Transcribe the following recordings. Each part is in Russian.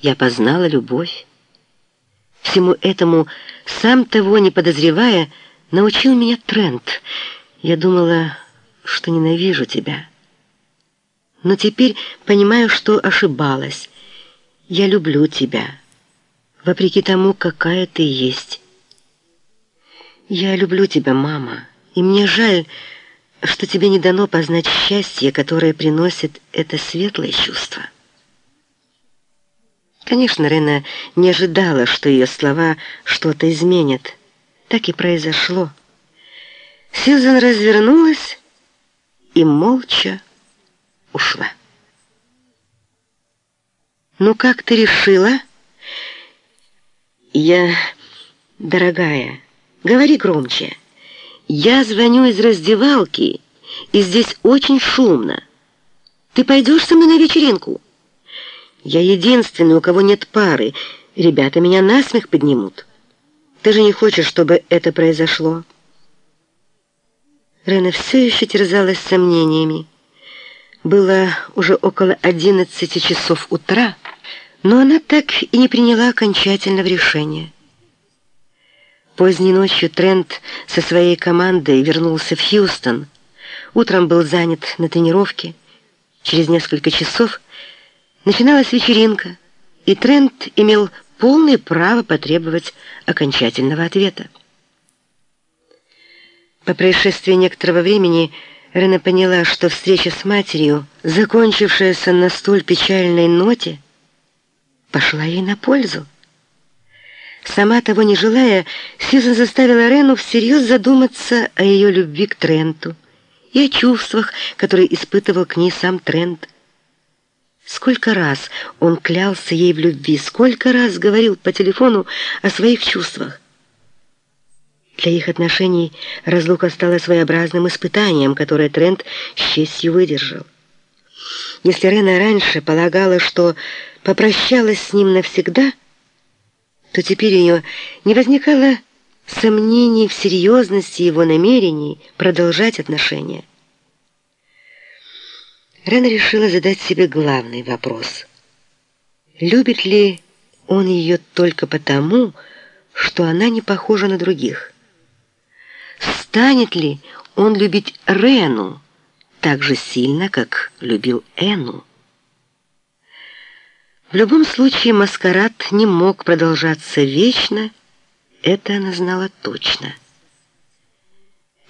я познала любовь. Всему этому, сам того не подозревая, научил меня Трент. Я думала, что ненавижу тебя. Но теперь понимаю, что ошибалась. Я люблю тебя, вопреки тому, какая ты есть. Я люблю тебя, мама, и мне жаль, что тебе не дано познать счастье, которое приносит это светлое чувство. Конечно, Рена не ожидала, что ее слова что-то изменят. Так и произошло. Сьюзан развернулась и молча ушла. «Ну как ты решила?» «Я... Дорогая, говори громче. Я звоню из раздевалки, и здесь очень шумно. Ты пойдешь со мной на вечеринку?» «Я единственный, у кого нет пары. Ребята меня насмех поднимут. Ты же не хочешь, чтобы это произошло?» Рена все еще терзалась сомнениями. Было уже около одиннадцати часов утра, но она так и не приняла окончательного решения. Поздней ночью Трент со своей командой вернулся в Хьюстон. Утром был занят на тренировке. Через несколько часов начиналась вечеринка, и Трент имел полное право потребовать окончательного ответа. По происшествии некоторого времени Рена поняла, что встреча с матерью, закончившаяся на столь печальной ноте, пошла ей на пользу. Сама того не желая, Сьюзан заставила Рену всерьез задуматься о ее любви к Тренту и о чувствах, которые испытывал к ней сам Трент. Сколько раз он клялся ей в любви, сколько раз говорил по телефону о своих чувствах. Для их отношений разлука стала своеобразным испытанием, которое Трент с честью выдержал. Если Рена раньше полагала, что попрощалась с ним навсегда, то теперь у нее не возникало сомнений в серьезности его намерений продолжать отношения. Рена решила задать себе главный вопрос. Любит ли он ее только потому, что она не похожа на других? станет ли он любить Рену так же сильно, как любил Эну. В любом случае маскарад не мог продолжаться вечно, это она знала точно.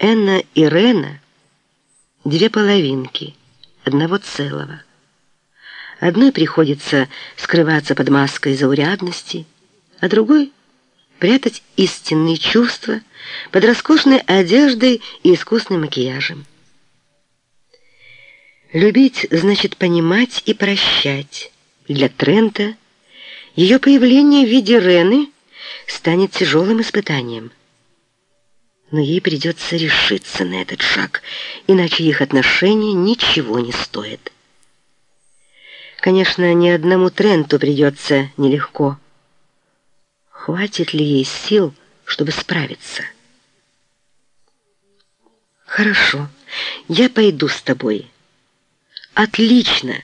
Энна и Рена — две половинки одного целого. Одной приходится скрываться под маской заурядности, а другой — прятать истинные чувства под роскошной одеждой и искусным макияжем. Любить значит понимать и прощать. Для Трента ее появление в виде Рены станет тяжелым испытанием. Но ей придется решиться на этот шаг, иначе их отношения ничего не стоят. Конечно, ни одному Тренту придется нелегко. Хватит ли ей сил, чтобы справиться? «Хорошо, я пойду с тобой». «Отлично!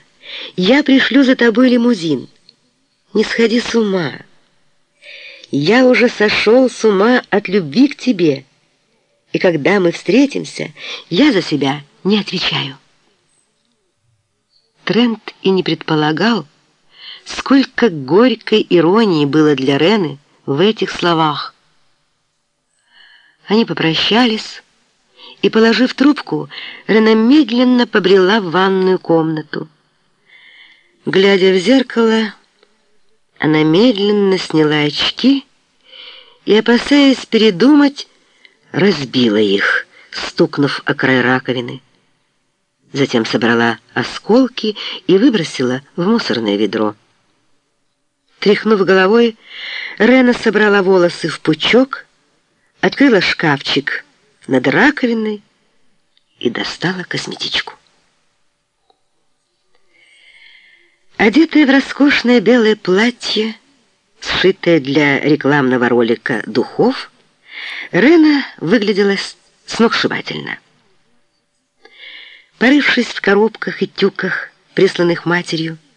Я пришлю за тобой лимузин. Не сходи с ума. Я уже сошел с ума от любви к тебе, и когда мы встретимся, я за себя не отвечаю». Трент и не предполагал, сколько горькой иронии было для Рены в этих словах. Они попрощались, и, положив трубку, Рена медленно побрела в ванную комнату. Глядя в зеркало, она медленно сняла очки и, опасаясь передумать, разбила их, стукнув о край раковины. Затем собрала осколки и выбросила в мусорное ведро. Тряхнув головой, Рена собрала волосы в пучок, открыла шкафчик над раковиной и достала косметичку. Одетая в роскошное белое платье, сшитое для рекламного ролика духов, Рена выглядела сногсшибательно. Порывшись в коробках и тюках, присланных матерью,